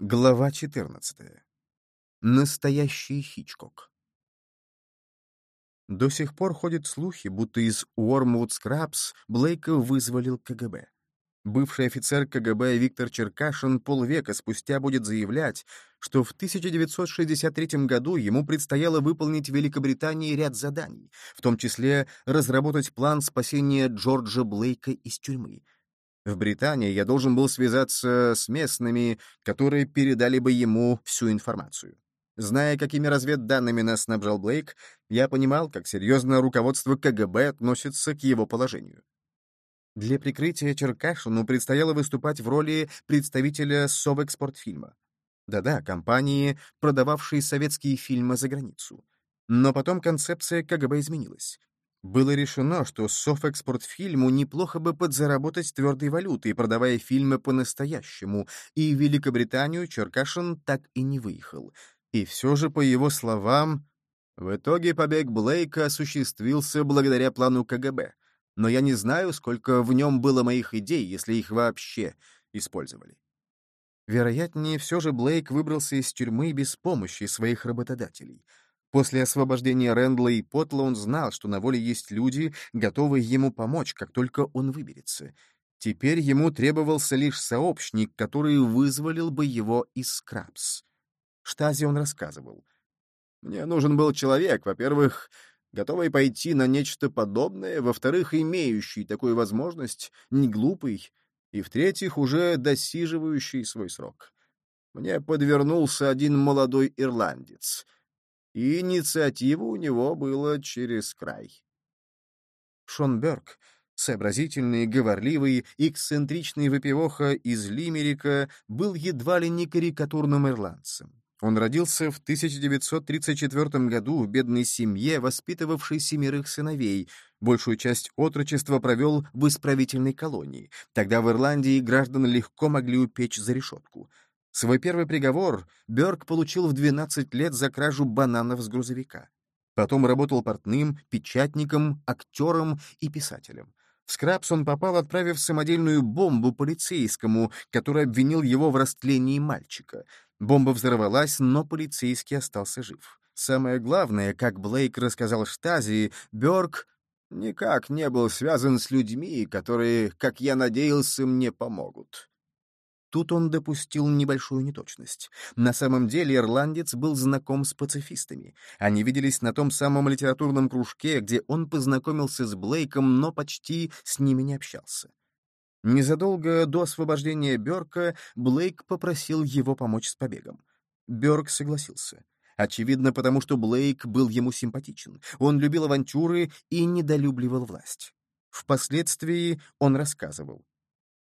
Глава 14. Настоящий Хичкок. До сих пор ходят слухи, будто из Уормвуд Скрабс Блейка вызволил КГБ. Бывший офицер КГБ Виктор Черкашин полвека спустя будет заявлять, что в 1963 году ему предстояло выполнить в Великобритании ряд заданий, в том числе разработать план спасения Джорджа Блейка из тюрьмы — в Британии я должен был связаться с местными, которые передали бы ему всю информацию. Зная, какими разведданными нас снабжал Блейк, я понимал, как серьезно руководство КГБ относится к его положению. Для прикрытия Черкашину предстояло выступать в роли представителя Совэкспортфильма. Да-да, компании, продававшей советские фильмы за границу. Но потом концепция КГБ изменилась. Было решено, что Софэкспортфильму неплохо бы подзаработать твердой валютой, продавая фильмы по-настоящему, и в Великобританию Черкашин так и не выехал. И все же, по его словам, в итоге побег Блейка осуществился благодаря плану КГБ. Но я не знаю, сколько в нем было моих идей, если их вообще использовали. Вероятнее, все же Блейк выбрался из тюрьмы без помощи своих работодателей — После освобождения Рэндла и Потла он знал, что на воле есть люди, готовые ему помочь, как только он выберется. Теперь ему требовался лишь сообщник, который вызволил бы его из Скрабс. Штази он рассказывал. «Мне нужен был человек, во-первых, готовый пойти на нечто подобное, во-вторых, имеющий такую возможность, не глупый, и, в-третьих, уже досиживающий свой срок. Мне подвернулся один молодой ирландец — и инициатива у него была через край. Шон Берг, сообразительный, говорливый, эксцентричный выпивоха из Лимерика, был едва ли не карикатурным ирландцем. Он родился в 1934 году в бедной семье, воспитывавшей семерых сыновей. Большую часть отрочества провел в исправительной колонии. Тогда в Ирландии граждан легко могли упечь за решетку. Свой первый приговор Бёрк получил в 12 лет за кражу бананов с грузовика. Потом работал портным, печатником, актером и писателем. В Скрабс он попал, отправив самодельную бомбу полицейскому, который обвинил его в растлении мальчика. Бомба взорвалась, но полицейский остался жив. Самое главное, как Блейк рассказал Штази, Бёрк никак не был связан с людьми, которые, как я надеялся, мне помогут. Тут он допустил небольшую неточность. На самом деле ирландец был знаком с пацифистами. Они виделись на том самом литературном кружке, где он познакомился с Блейком, но почти с ними не общался. Незадолго до освобождения Бёрка Блейк попросил его помочь с побегом. Бёрк согласился. Очевидно, потому что Блейк был ему симпатичен. Он любил авантюры и недолюбливал власть. Впоследствии он рассказывал.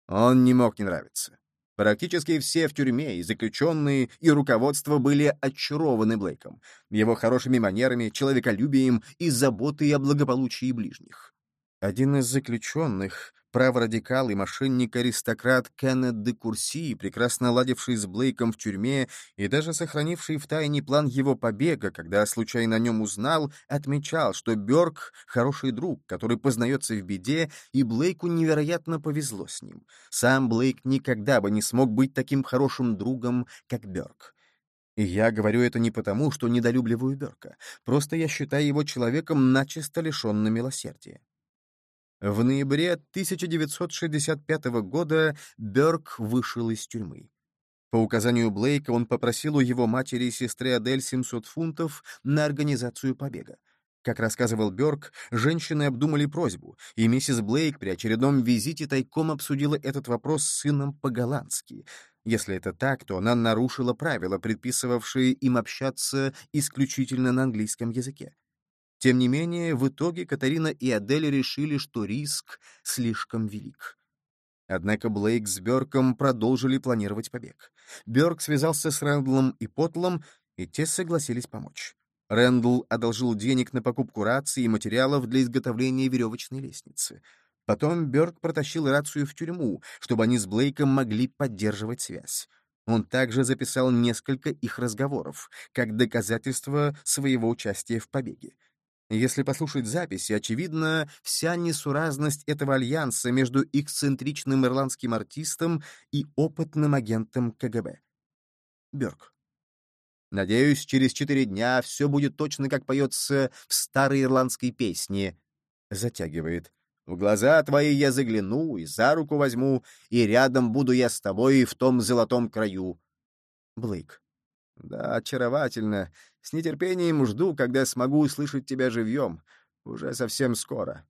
Он не мог не нравиться. Практически все в тюрьме, и заключенные, и руководство были очарованы Блейком, его хорошими манерами, человеколюбием и заботой о благополучии ближних. Один из заключенных, праворадикал и мошенник-аристократ Кеннет де Курси, прекрасно ладивший с Блейком в тюрьме и даже сохранивший в тайне план его побега, когда случайно о нем узнал, отмечал, что Бёрк — хороший друг, который познается в беде, и Блейку невероятно повезло с ним. Сам Блейк никогда бы не смог быть таким хорошим другом, как Бёрк. И я говорю это не потому, что недолюбливаю Бёрка, просто я считаю его человеком начисто лишенным милосердия. В ноябре 1965 года Бёрк вышел из тюрьмы. По указанию Блейка он попросил у его матери и сестры Адель 700 фунтов на организацию побега. Как рассказывал Бёрк, женщины обдумали просьбу, и миссис Блейк при очередном визите тайком обсудила этот вопрос с сыном по-голландски. Если это так, то она нарушила правила, предписывавшие им общаться исключительно на английском языке. Тем не менее, в итоге Катарина и Адель решили, что риск слишком велик. Однако Блейк с Бёрком продолжили планировать побег. Бёрк связался с Рэндлом и Потлом, и те согласились помочь. Рэндл одолжил денег на покупку рации и материалов для изготовления веревочной лестницы. Потом Бёрк протащил рацию в тюрьму, чтобы они с Блейком могли поддерживать связь. Он также записал несколько их разговоров, как доказательство своего участия в побеге. Если послушать записи, очевидно вся несуразность этого альянса между эксцентричным ирландским артистом и опытным агентом КГБ. Бёрк. Надеюсь, через четыре дня все будет точно, как поется в старой ирландской песне. Затягивает. В глаза твои я загляну и за руку возьму, и рядом буду я с тобой в том золотом краю. Блейк. Да, очаровательно. С нетерпением жду, когда смогу услышать тебя живьем. Уже совсем скоро.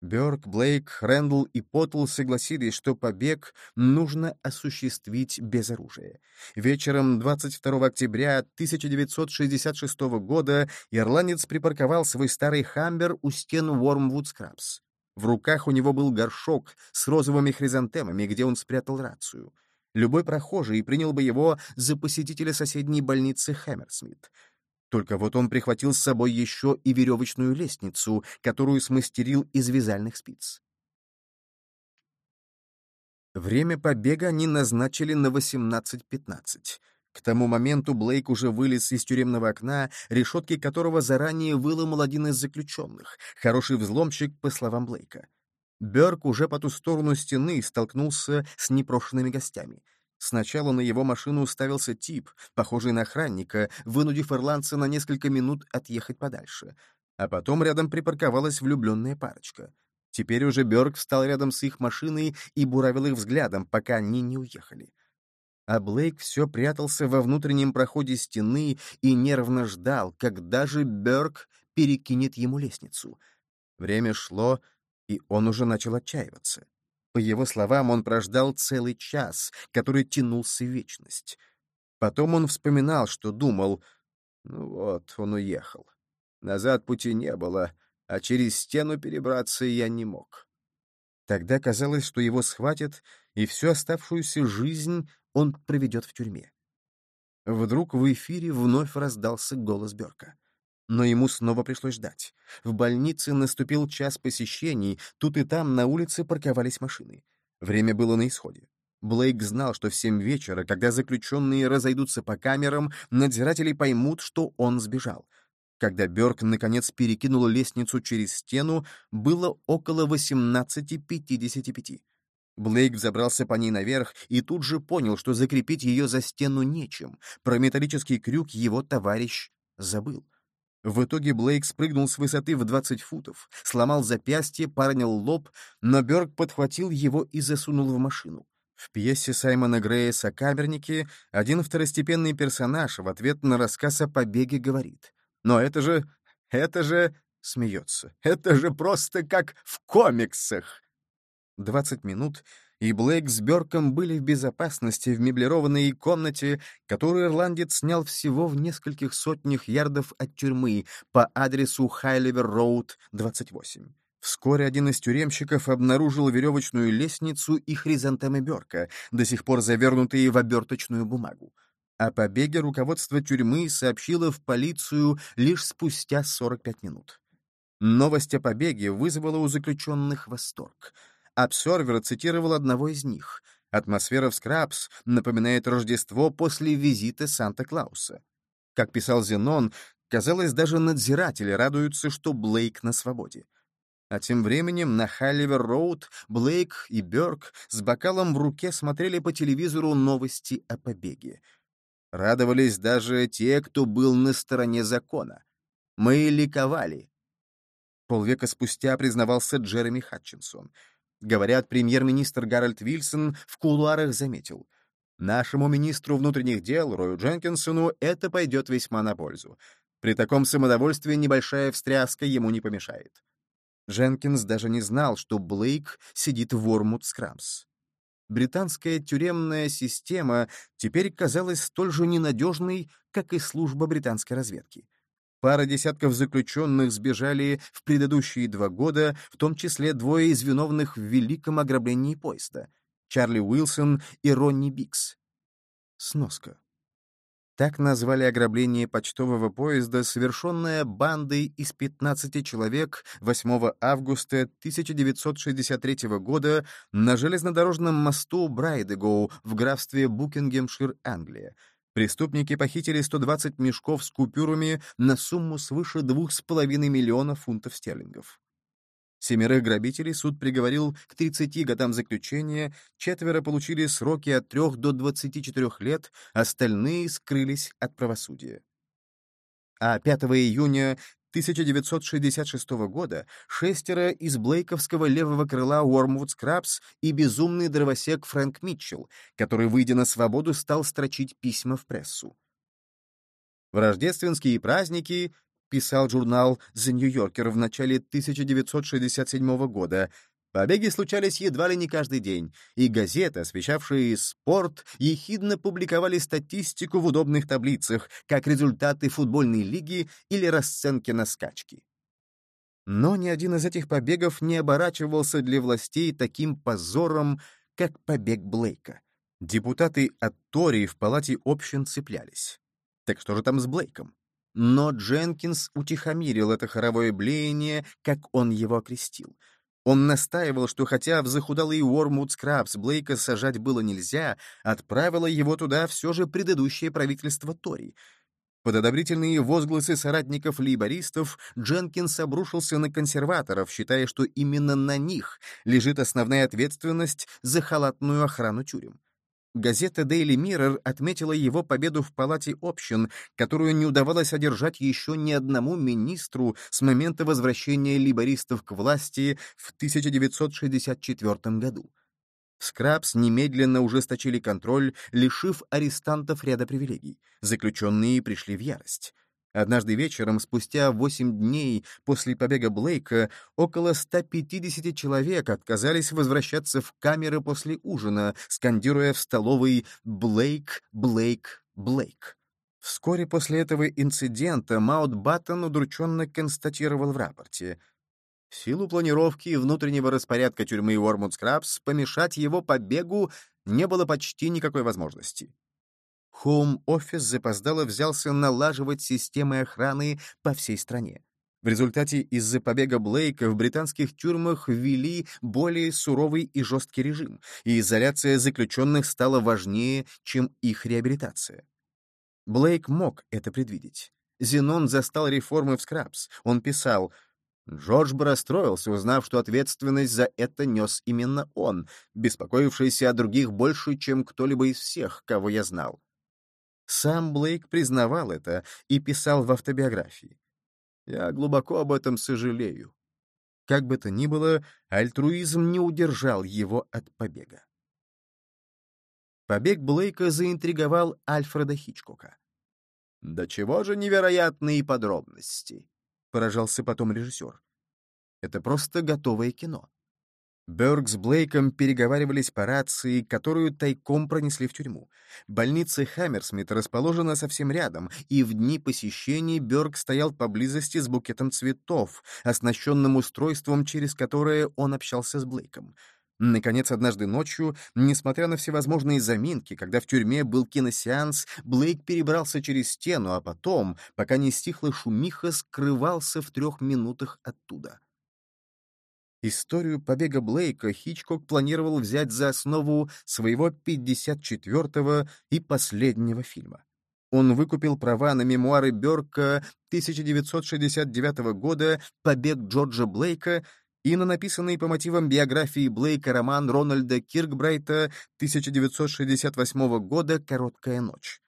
Бёрк, Блейк, Рэндалл и Поттл согласились, что побег нужно осуществить без оружия. Вечером 22 октября 1966 года ирландец припарковал свой старый «Хамбер» у стен Уормвуд Скрабс. В руках у него был горшок с розовыми хризантемами, где он спрятал рацию. Любой прохожий принял бы его за посетителя соседней больницы Хэмерсмит. Только вот он прихватил с собой еще и веревочную лестницу, которую смастерил из вязальных спиц. Время побега они назначили на 18.15. К тому моменту Блейк уже вылез из тюремного окна, решетки которого заранее выломал один из заключенных, хороший взломщик, по словам Блейка. Бёрк уже по ту сторону стены столкнулся с непрошенными гостями — Сначала на его машину уставился тип, похожий на охранника, вынудив ирландца на несколько минут отъехать подальше. А потом рядом припарковалась влюбленная парочка. Теперь уже Бёрк встал рядом с их машиной и буравил их взглядом, пока они не уехали. А Блейк все прятался во внутреннем проходе стены и нервно ждал, когда же Бёрк перекинет ему лестницу. Время шло, и он уже начал отчаиваться. По его словам, он прождал целый час, который тянулся вечность. Потом он вспоминал, что думал, ну вот, он уехал. Назад пути не было, а через стену перебраться я не мог. Тогда казалось, что его схватят, и всю оставшуюся жизнь он проведет в тюрьме. Вдруг в эфире вновь раздался голос Берка. Но ему снова пришлось ждать. В больнице наступил час посещений, тут и там на улице парковались машины. Время было на исходе. Блейк знал, что в семь вечера, когда заключенные разойдутся по камерам, надзиратели поймут, что он сбежал. Когда Бёрк наконец перекинул лестницу через стену, было около 18.55. Блейк взобрался по ней наверх и тут же понял, что закрепить ее за стену нечем. Про металлический крюк его товарищ забыл. В итоге Блейк спрыгнул с высоты в 20 футов, сломал запястье, поранил лоб, но Бёрк подхватил его и засунул в машину. В пьесе Саймона Грея «Сокамерники» один второстепенный персонаж в ответ на рассказ о побеге говорит. «Но это же... это же...» — смеется. «Это же просто как в комиксах!» 20 минут, и Блейк с Бёрком были в безопасности в меблированной комнате, которую ирландец снял всего в нескольких сотнях ярдов от тюрьмы по адресу Хайливер-Роуд, 28. Вскоре один из тюремщиков обнаружил веревочную лестницу и хризантемы Бёрка, до сих пор завернутые в оберточную бумагу. О побеге руководство тюрьмы сообщило в полицию лишь спустя 45 минут. Новость о побеге вызвала у заключенных восторг — Обсервер цитировал одного из них. «Атмосфера в Скрабс напоминает Рождество после визита Санта-Клауса». Как писал Зенон, казалось, даже надзиратели радуются, что Блейк на свободе. А тем временем на Халливер-Роуд Блейк и Бёрк с бокалом в руке смотрели по телевизору новости о побеге. Радовались даже те, кто был на стороне закона. Мы ликовали. Полвека спустя признавался Джереми Хатчинсон — Говорят, премьер-министр Гарольд Вильсон в кулуарах заметил. Нашему министру внутренних дел, Рою Дженкинсону, это пойдет весьма на пользу. При таком самодовольстве небольшая встряска ему не помешает. Дженкинс даже не знал, что Блейк сидит в Ормут Скрамс. Британская тюремная система теперь казалась столь же ненадежной, как и служба британской разведки. Пара десятков заключенных сбежали в предыдущие два года, в том числе двое из виновных в великом ограблении поезда — Чарли Уилсон и Ронни Бикс. Сноска. Так назвали ограбление почтового поезда, совершенное бандой из 15 человек 8 августа 1963 года на железнодорожном мосту Брайдегоу в графстве Букингемшир, Англия, Преступники похитили 120 мешков с купюрами на сумму свыше 2,5 миллиона фунтов стерлингов. Семерых грабителей суд приговорил к 30 годам заключения, четверо получили сроки от 3 до 24 лет, остальные скрылись от правосудия. А 5 июня 1966 года шестеро из блейковского левого крыла Уормвуд Скрабс и безумный дровосек Фрэнк Митчелл, который, выйдя на свободу, стал строчить письма в прессу. В рождественские праздники писал журнал «The New Yorker» в начале 1967 года, Побеги случались едва ли не каждый день, и газеты, освещавшие спорт, ехидно публиковали статистику в удобных таблицах, как результаты футбольной лиги или расценки на скачки. Но ни один из этих побегов не оборачивался для властей таким позором, как побег Блейка. Депутаты от Тори в палате общин цеплялись. Так что же там с Блейком? Но Дженкинс утихомирил это хоровое блеяние, как он его окрестил. Он настаивал, что хотя в захудалый Уормут Скрабс Блейка сажать было нельзя, отправило его туда все же предыдущее правительство Тори. Под одобрительные возгласы соратников лейбористов Дженкинс обрушился на консерваторов, считая, что именно на них лежит основная ответственность за халатную охрану тюрем. Газета Daily Mirror отметила его победу в Палате общин, которую не удавалось одержать еще ни одному министру с момента возвращения либористов к власти в 1964 году. Скрабс немедленно ужесточили контроль, лишив арестантов ряда привилегий. Заключенные пришли в ярость. Однажды вечером, спустя 8 дней после побега Блейка, около 150 человек отказались возвращаться в камеры после ужина, скандируя в столовой «Блейк, Блейк, Блейк». Вскоре после этого инцидента Маут Баттон удрученно констатировал в рапорте. В силу планировки и внутреннего распорядка тюрьмы Уормут Скрабс помешать его побегу не было почти никакой возможности. Хоум-офис запоздало взялся налаживать системы охраны по всей стране. В результате из-за побега Блейка в британских тюрьмах ввели более суровый и жесткий режим, и изоляция заключенных стала важнее, чем их реабилитация. Блейк мог это предвидеть. Зенон застал реформы в Скрабс. Он писал, Джордж бы расстроился, узнав, что ответственность за это нес именно он, беспокоившийся о других больше, чем кто-либо из всех, кого я знал. Сам Блейк признавал это и писал в автобиографии. «Я глубоко об этом сожалею». Как бы то ни было, альтруизм не удержал его от побега. Побег Блейка заинтриговал Альфреда Хичкока. «Да чего же невероятные подробности!» — поражался потом режиссер. «Это просто готовое кино. Бёрк с Блейком переговаривались по рации, которую тайком пронесли в тюрьму. Больница Хаммерсмит расположена совсем рядом, и в дни посещений Бёрк стоял поблизости с букетом цветов, оснащенным устройством, через которое он общался с Блейком. Наконец, однажды ночью, несмотря на всевозможные заминки, когда в тюрьме был киносеанс, Блейк перебрался через стену, а потом, пока не стихла шумиха, скрывался в трех минутах оттуда. Историю побега Блейка Хичкок планировал взять за основу своего 54-го и последнего фильма. Он выкупил права на мемуары Бёрка 1969 года «Побег Джорджа Блейка» и на написанный по мотивам биографии Блейка роман Рональда Киркбрайта 1968 года «Короткая ночь».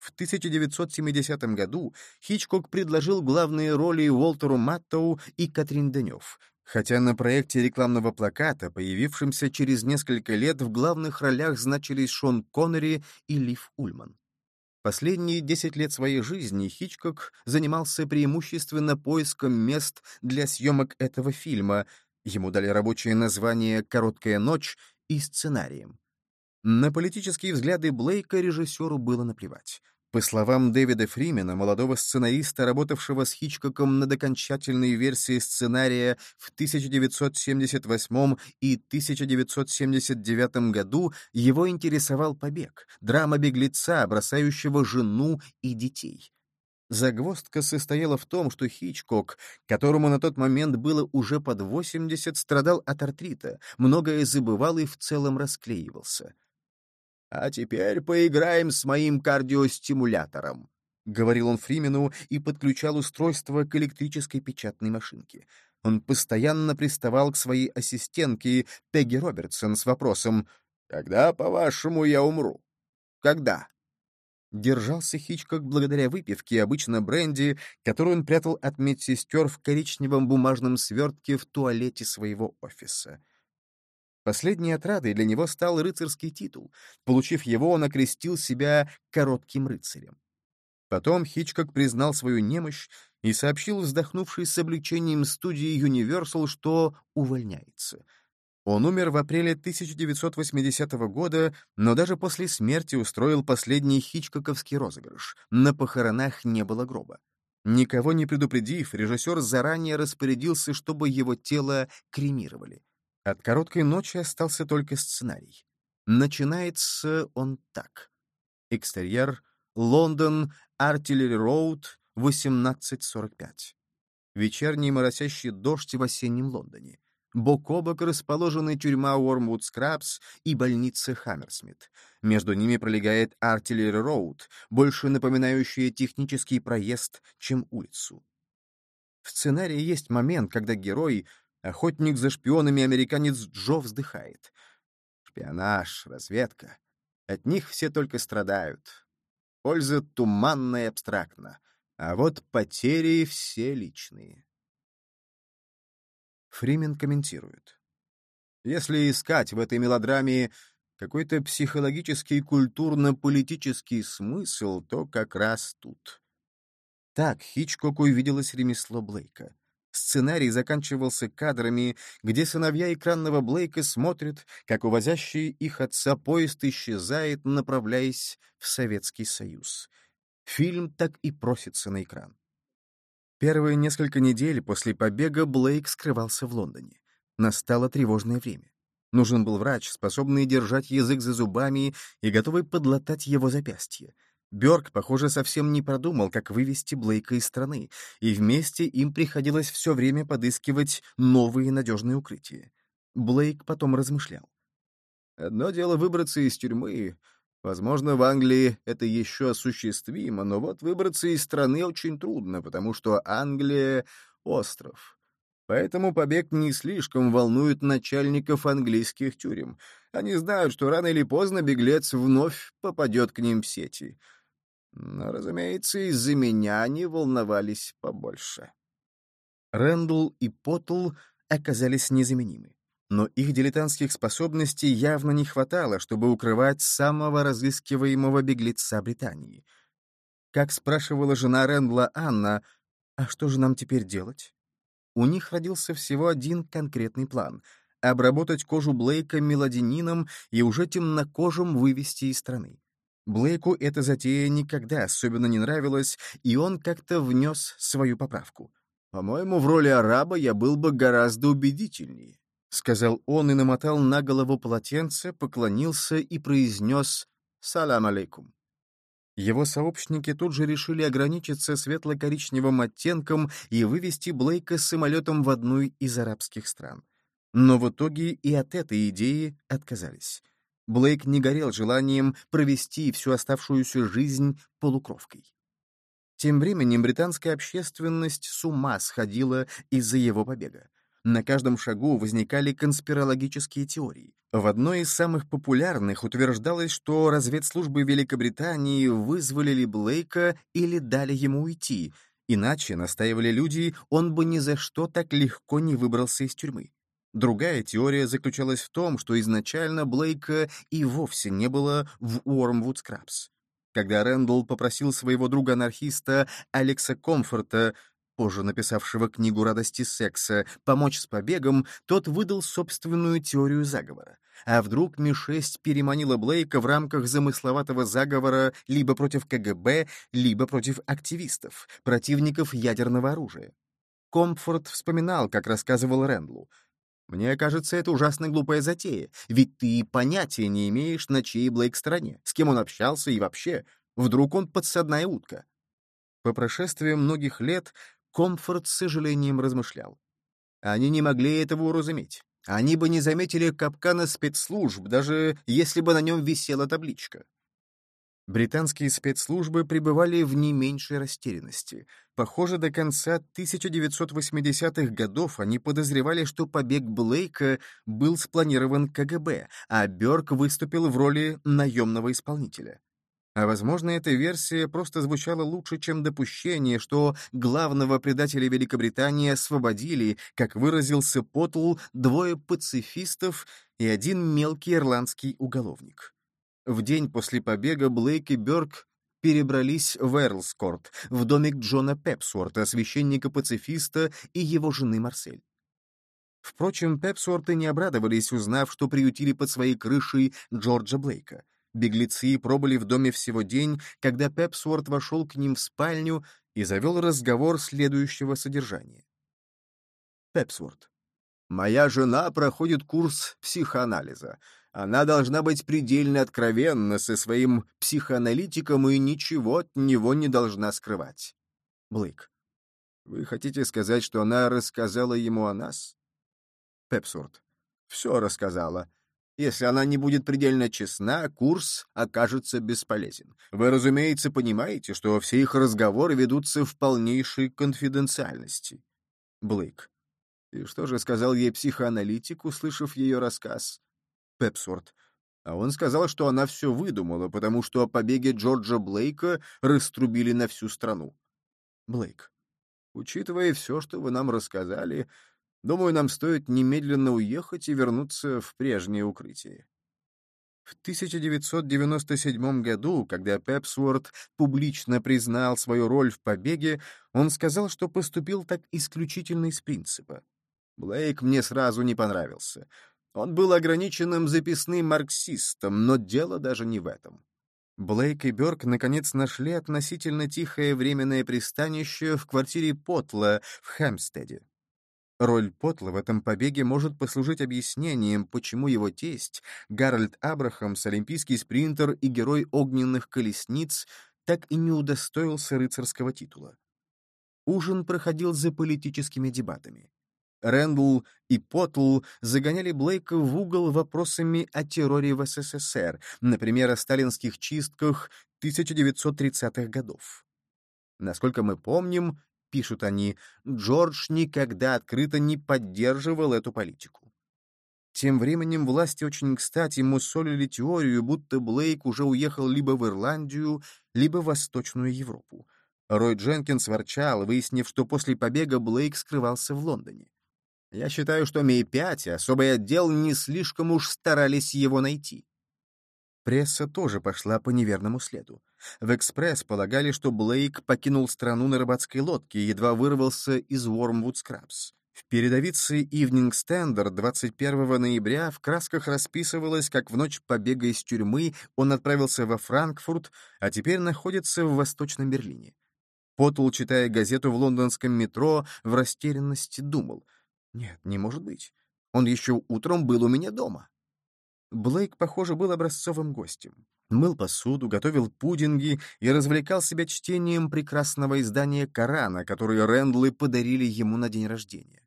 В 1970 году Хичкок предложил главные роли Уолтеру Маттоу и Катрин Денев, Хотя на проекте рекламного плаката, появившемся через несколько лет, в главных ролях значились Шон Коннери и Лив Ульман. Последние 10 лет своей жизни Хичкок занимался преимущественно поиском мест для съемок этого фильма, ему дали рабочее название «Короткая ночь» и сценарием. На политические взгляды Блейка режиссеру было наплевать. По словам Дэвида Фримена, молодого сценариста, работавшего с Хичкоком над окончательной версией сценария в 1978 и 1979 году, его интересовал побег, драма беглеца, бросающего жену и детей. Загвоздка состояла в том, что Хичкок, которому на тот момент было уже под 80, страдал от артрита, многое забывал и в целом расклеивался. «А теперь поиграем с моим кардиостимулятором», — говорил он Фримену и подключал устройство к электрической печатной машинке. Он постоянно приставал к своей ассистентке Пегги Робертсон с вопросом «Когда, по-вашему, я умру? Когда?» Держался Хичкок благодаря выпивке, обычно бренди, которую он прятал от медсестер в коричневом бумажном свертке в туалете своего офиса. Последней отрадой для него стал рыцарский титул. Получив его, он окрестил себя «коротким рыцарем». Потом Хичкок признал свою немощь и сообщил вздохнувшей с облегчением студии Universal, что увольняется — он умер в апреле 1980 года, но даже после смерти устроил последний хичкоковский розыгрыш. На похоронах не было гроба. Никого не предупредив, режиссер заранее распорядился, чтобы его тело кремировали. От короткой ночи остался только сценарий. Начинается он так. Экстерьер, Лондон, Артиллери Роуд, 18.45. Вечерний моросящий дождь в осеннем Лондоне. Бок о бок расположены тюрьма Уормвуд Скрабс и больница Хаммерсмит. Между ними пролегает Артиллери Роуд, больше напоминающая технический проезд, чем улицу. В сценарии есть момент, когда герой, охотник за шпионами американец Джо вздыхает. Шпионаж, разведка. От них все только страдают. Польза туманна и абстрактна, а вот потери все личные. Фримен комментирует. Если искать в этой мелодраме какой-то психологический культурно-политический смысл, то как раз тут. Так Хичкок увиделось ремесло Блейка. Сценарий заканчивался кадрами, где сыновья экранного Блейка смотрят, как увозящий их отца поезд исчезает, направляясь в Советский Союз. Фильм так и просится на экран. Первые несколько недель после побега Блейк скрывался в Лондоне. Настало тревожное время. Нужен был врач, способный держать язык за зубами и готовый подлатать его запястье. Бёрк, похоже, совсем не продумал, как вывести Блейка из страны, и вместе им приходилось все время подыскивать новые надежные укрытия. Блейк потом размышлял. «Одно дело выбраться из тюрьмы, Возможно, в Англии это еще осуществимо, но вот выбраться из страны очень трудно, потому что Англия — остров. Поэтому побег не слишком волнует начальников английских тюрем. Они знают, что рано или поздно беглец вновь попадет к ним в сети. Но, разумеется, из-за меня они волновались побольше. Рэндл и Поттл оказались незаменимы но их дилетантских способностей явно не хватало, чтобы укрывать самого разыскиваемого беглеца Британии. Как спрашивала жена Рэндла Анна, «А что же нам теперь делать?» У них родился всего один конкретный план — обработать кожу Блейка мелодинином и уже темнокожим вывести из страны. Блейку эта затея никогда особенно не нравилась, и он как-то внес свою поправку. «По-моему, в роли араба я был бы гораздо убедительнее. — сказал он и намотал на голову полотенце, поклонился и произнес «Салам алейкум». Его сообщники тут же решили ограничиться светло-коричневым оттенком и вывести Блейка самолетом в одну из арабских стран. Но в итоге и от этой идеи отказались. Блейк не горел желанием провести всю оставшуюся жизнь полукровкой. Тем временем британская общественность с ума сходила из-за его побега. На каждом шагу возникали конспирологические теории. В одной из самых популярных утверждалось, что разведслужбы Великобритании вызволили Блейка или дали ему уйти, иначе, настаивали люди, он бы ни за что так легко не выбрался из тюрьмы. Другая теория заключалась в том, что изначально Блейка и вовсе не было в Уормвуд Скрабс. Когда Рэндалл попросил своего друга-анархиста Алекса Комфорта позже написавшего книгу «Радости секса», помочь с побегом, тот выдал собственную теорию заговора. А вдруг Ми-6 переманила Блейка в рамках замысловатого заговора либо против КГБ, либо против активистов, противников ядерного оружия? Комфорт вспоминал, как рассказывал Рэндлу. «Мне кажется, это ужасно глупая затея, ведь ты понятия не имеешь, на чьей Блейк стороне, с кем он общался и вообще. Вдруг он подсадная утка?» По прошествии многих лет Комфорт с сожалением размышлял. Они не могли этого уразуметь. Они бы не заметили капкана спецслужб, даже если бы на нем висела табличка. Британские спецслужбы пребывали в не меньшей растерянности. Похоже, до конца 1980-х годов они подозревали, что побег Блейка был спланирован КГБ, а Бёрк выступил в роли наемного исполнителя. А возможно, эта версия просто звучала лучше, чем допущение, что главного предателя Великобритании освободили, как выразился Поттл, двое пацифистов и один мелкий ирландский уголовник. В день после побега Блейк и Бёрк перебрались в Эрлскорт, в домик Джона Пепсуорта, священника-пацифиста и его жены Марсель. Впрочем, Пепсуорты не обрадовались, узнав, что приютили под своей крышей Джорджа Блейка. Беглецы пробыли в доме всего день, когда Пепсуорт вошел к ним в спальню и завел разговор следующего содержания. Пепсуорт. «Моя жена проходит курс психоанализа. Она должна быть предельно откровенна со своим психоаналитиком и ничего от него не должна скрывать. Блейк. Вы хотите сказать, что она рассказала ему о нас? Пепсурт. Все рассказала. Если она не будет предельно честна, курс окажется бесполезен. Вы, разумеется, понимаете, что все их разговоры ведутся в полнейшей конфиденциальности. Блейк. И что же сказал ей психоаналитик, услышав ее рассказ? Пепсворт. А он сказал, что она все выдумала, потому что о побеге Джорджа Блейка раструбили на всю страну. Блейк. Учитывая все, что вы нам рассказали, думаю, нам стоит немедленно уехать и вернуться в прежнее укрытие. В 1997 году, когда Пепсворт публично признал свою роль в побеге, он сказал, что поступил так исключительно из принципа. Блейк мне сразу не понравился. Он был ограниченным записным марксистом, но дело даже не в этом. Блейк и Бёрк наконец нашли относительно тихое временное пристанище в квартире Потла в Хэмстеде. Роль Потла в этом побеге может послужить объяснением, почему его тесть, Гарольд Абрахамс, олимпийский спринтер и герой огненных колесниц, так и не удостоился рыцарского титула. Ужин проходил за политическими дебатами. Рэндл и Поттл загоняли Блейка в угол вопросами о терроре в СССР, например, о сталинских чистках 1930-х годов. Насколько мы помним, пишут они, Джордж никогда открыто не поддерживал эту политику. Тем временем власти очень кстати мусолили теорию, будто Блейк уже уехал либо в Ирландию, либо в Восточную Европу. Рой Дженкинс ворчал, выяснив, что после побега Блейк скрывался в Лондоне. Я считаю, что Ми-5 и особый отдел не слишком уж старались его найти. Пресса тоже пошла по неверному следу. В «Экспресс» полагали, что Блейк покинул страну на рыбацкой лодке и едва вырвался из Уормвуд Скрабс. В передовице Evening Standard 21 ноября в красках расписывалось, как в ночь побега из тюрьмы он отправился во Франкфурт, а теперь находится в Восточном Берлине. Поттл, читая газету в лондонском метро, в растерянности думал — нет, не может быть. Он еще утром был у меня дома. Блейк, похоже, был образцовым гостем. Мыл посуду, готовил пудинги и развлекал себя чтением прекрасного издания Корана, которое Рэндлы подарили ему на день рождения.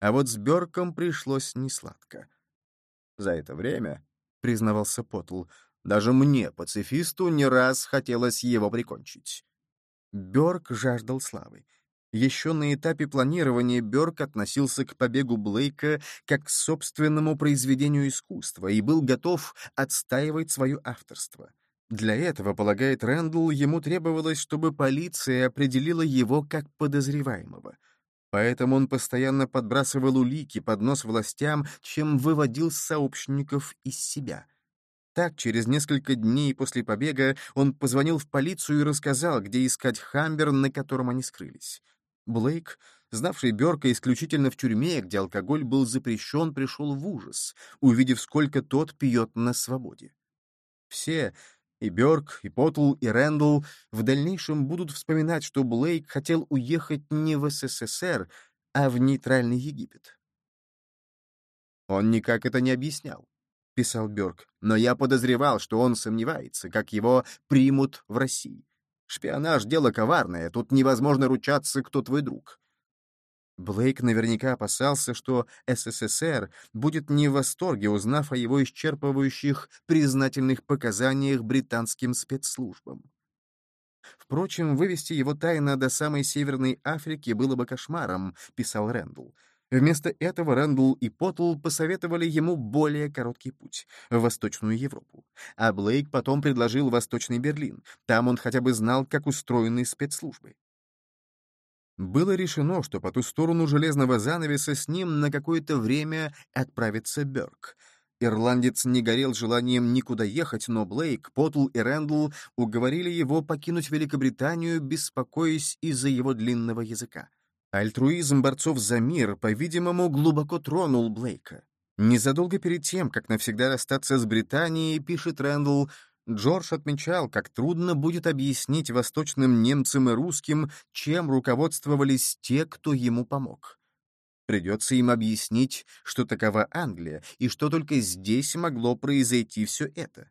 А вот с Бёрком пришлось несладко. «За это время», — признавался Поттл, — «даже мне, пацифисту, не раз хотелось его прикончить». Бёрк жаждал славы. Еще на этапе планирования Бёрк относился к побегу Блейка как к собственному произведению искусства и был готов отстаивать свое авторство. Для этого, полагает Рэндалл, ему требовалось, чтобы полиция определила его как подозреваемого. Поэтому он постоянно подбрасывал улики под нос властям, чем выводил сообщников из себя. Так, через несколько дней после побега он позвонил в полицию и рассказал, где искать Хамбер, на котором они скрылись. Блейк, знавший Бёрка исключительно в тюрьме, где алкоголь был запрещен, пришел в ужас, увидев, сколько тот пьет на свободе. Все, и Бёрк, и Поттл, и Рэндалл, в дальнейшем будут вспоминать, что Блейк хотел уехать не в СССР, а в нейтральный Египет. «Он никак это не объяснял», — писал Бёрк, «но я подозревал, что он сомневается, как его примут в России. Шпионаж — дело коварное, тут невозможно ручаться, кто твой друг. Блейк наверняка опасался, что СССР будет не в восторге, узнав о его исчерпывающих признательных показаниях британским спецслужбам. Впрочем, вывести его тайно до самой Северной Африки было бы кошмаром, писал Рэндл. Вместо этого Рэндл и Поттл посоветовали ему более короткий путь — в Восточную Европу. А Блейк потом предложил Восточный Берлин. Там он хотя бы знал, как устроены спецслужбы. Было решено, что по ту сторону железного занавеса с ним на какое-то время отправится Бёрк. Ирландец не горел желанием никуда ехать, но Блейк, Поттл и Рэндл уговорили его покинуть Великобританию, беспокоясь из-за его длинного языка. Альтруизм борцов за мир, по-видимому, глубоко тронул Блейка. Незадолго перед тем, как навсегда расстаться с Британией, пишет Рэндалл, Джордж отмечал, как трудно будет объяснить восточным немцам и русским, чем руководствовались те, кто ему помог. Придется им объяснить, что такова Англия, и что только здесь могло произойти все это.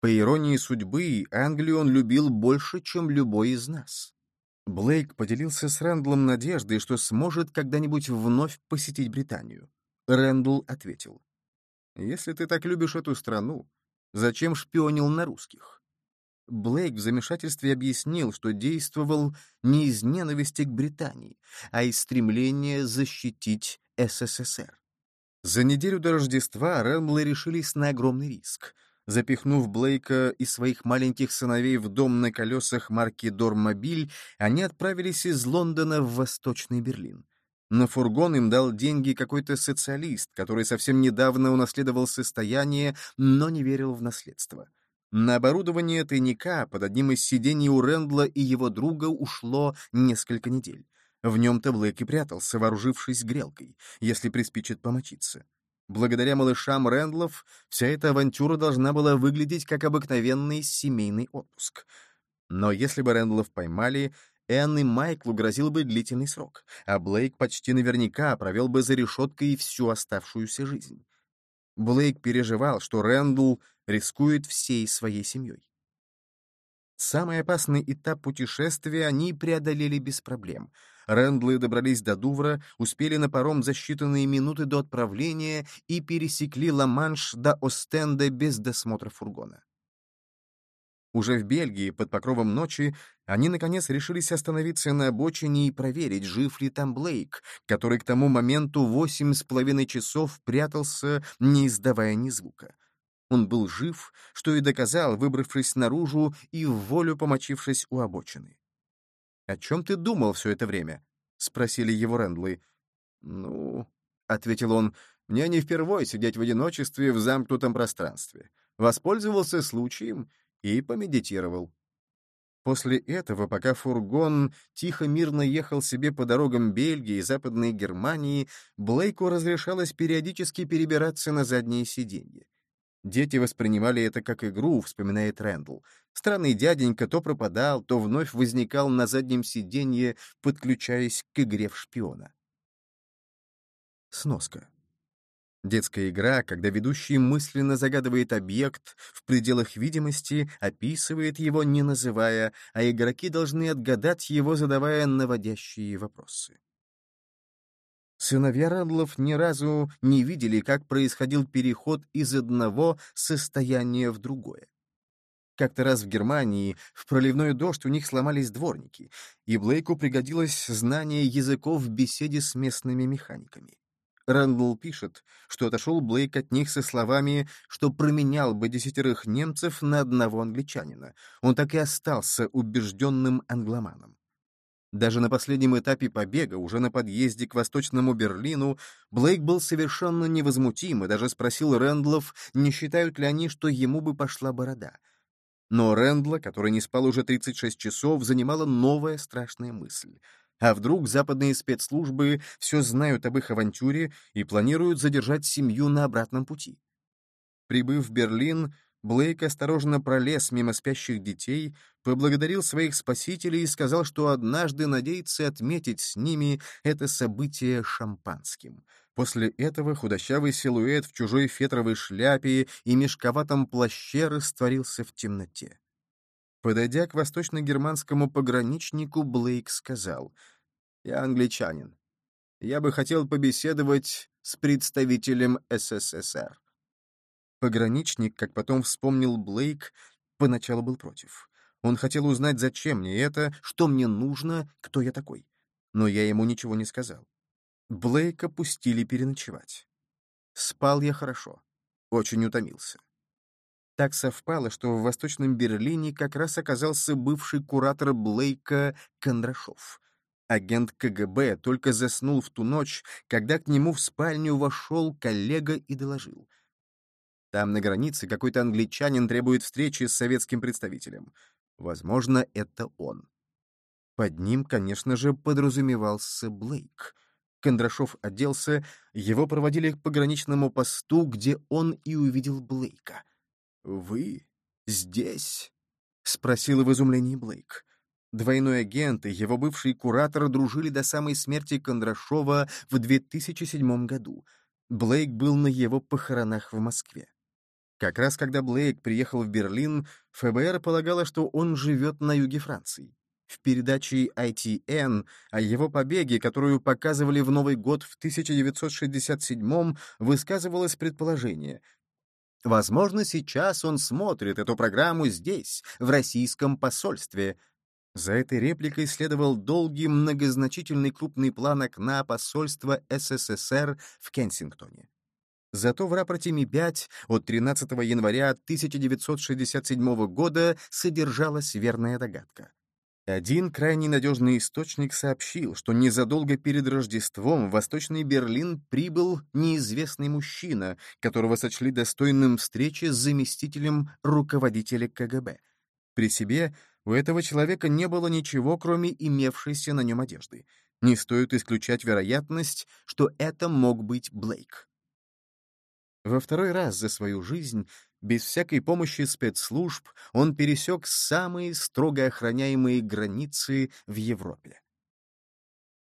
По иронии судьбы, Англию он любил больше, чем любой из нас. Блейк поделился с Рэндаллом надеждой, что сможет когда-нибудь вновь посетить Британию. Рэндалл ответил, «Если ты так любишь эту страну, зачем шпионил на русских?» Блейк в замешательстве объяснил, что действовал не из ненависти к Британии, а из стремления защитить СССР. За неделю до Рождества Рэмблы решились на огромный риск — Запихнув Блейка и своих маленьких сыновей в дом на колесах марки «Дормобиль», они отправились из Лондона в Восточный Берлин. На фургон им дал деньги какой-то социалист, который совсем недавно унаследовал состояние, но не верил в наследство. На оборудование тайника под одним из сидений у Рэндла и его друга ушло несколько недель. В нем-то Блейк и прятался, вооружившись грелкой, если приспичит помочиться. Благодаря малышам Рэндлов вся эта авантюра должна была выглядеть как обыкновенный семейный отпуск. Но если бы Рэндлов поймали, Энн и Майклу грозил бы длительный срок, а Блейк почти наверняка провел бы за решеткой всю оставшуюся жизнь. Блейк переживал, что Рэндл рискует всей своей семьей. Самый опасный этап путешествия они преодолели без проблем — Рэндлы добрались до Дувра, успели на паром за считанные минуты до отправления и пересекли Ла-Манш до Остенда без досмотра фургона. Уже в Бельгии, под покровом ночи, они, наконец, решились остановиться на обочине и проверить, жив ли там Блейк, который к тому моменту восемь с половиной часов прятался, не издавая ни звука. Он был жив, что и доказал, выбравшись наружу и в волю помочившись у обочины. «О чем ты думал все это время?» — спросили его Рэндлы. «Ну...» — ответил он, — «мне не впервой сидеть в одиночестве в замкнутом пространстве. Воспользовался случаем и помедитировал». После этого, пока фургон тихо-мирно ехал себе по дорогам Бельгии и Западной Германии, Блейку разрешалось периодически перебираться на задние сиденья. Дети воспринимали это как игру, вспоминает Рэндл. Странный дяденька то пропадал, то вновь возникал на заднем сиденье, подключаясь к игре в шпиона. Сноска. Детская игра, когда ведущий мысленно загадывает объект в пределах видимости, описывает его, не называя, а игроки должны отгадать его, задавая наводящие вопросы. Сыновья Радлов ни разу не видели, как происходил переход из одного состояния в другое. Как-то раз в Германии в проливной дождь у них сломались дворники, и Блейку пригодилось знание языков в беседе с местными механиками. Рэндалл пишет, что отошел Блейк от них со словами, что променял бы десятерых немцев на одного англичанина. Он так и остался убежденным англоманом. Даже на последнем этапе побега, уже на подъезде к Восточному Берлину, Блейк был совершенно невозмутим и даже спросил Рэндлов, не считают ли они, что ему бы пошла борода. Но Рэндла, который не спал уже 36 часов, занимала новая страшная мысль. А вдруг западные спецслужбы все знают об их авантюре и планируют задержать семью на обратном пути? Прибыв в Берлин, Блейк осторожно пролез мимо спящих детей, поблагодарил своих спасителей и сказал, что однажды надеется отметить с ними это событие шампанским. После этого худощавый силуэт в чужой фетровой шляпе и мешковатом плаще растворился в темноте. Подойдя к восточно-германскому пограничнику, Блейк сказал, «Я англичанин. Я бы хотел побеседовать с представителем СССР». Пограничник, как потом вспомнил Блейк, поначалу был против. Он хотел узнать, зачем мне это, что мне нужно, кто я такой. Но я ему ничего не сказал. Блейка пустили переночевать. Спал я хорошо. Очень утомился. Так совпало, что в Восточном Берлине как раз оказался бывший куратор Блейка Кондрашов. Агент КГБ только заснул в ту ночь, когда к нему в спальню вошел коллега и доложил. Там, на границе, какой-то англичанин требует встречи с советским представителем. Возможно, это он. Под ним, конечно же, подразумевался Блейк. Кондрашов оделся, его проводили к пограничному посту, где он и увидел Блейка. «Вы здесь?» — спросил в изумлении Блейк. Двойной агент и его бывший куратор дружили до самой смерти Кондрашова в 2007 году. Блейк был на его похоронах в Москве. Как раз когда Блейк приехал в Берлин, ФБР полагало, что он живет на юге Франции. В передаче ITN о его побеге, которую показывали в Новый год в 1967 высказывалось предположение. Возможно, сейчас он смотрит эту программу здесь, в российском посольстве. За этой репликой следовал долгий многозначительный крупный план окна посольства СССР в Кенсингтоне. Зато в рапорте Ми-5 от 13 января 1967 года содержалась верная догадка. Один крайне надежный источник сообщил, что незадолго перед Рождеством в Восточный Берлин прибыл неизвестный мужчина, которого сочли достойным встречи с заместителем руководителя КГБ. При себе у этого человека не было ничего, кроме имевшейся на нем одежды. Не стоит исключать вероятность, что это мог быть Блейк. Во второй раз за свою жизнь без всякой помощи спецслужб он пересек самые строго охраняемые границы в Европе.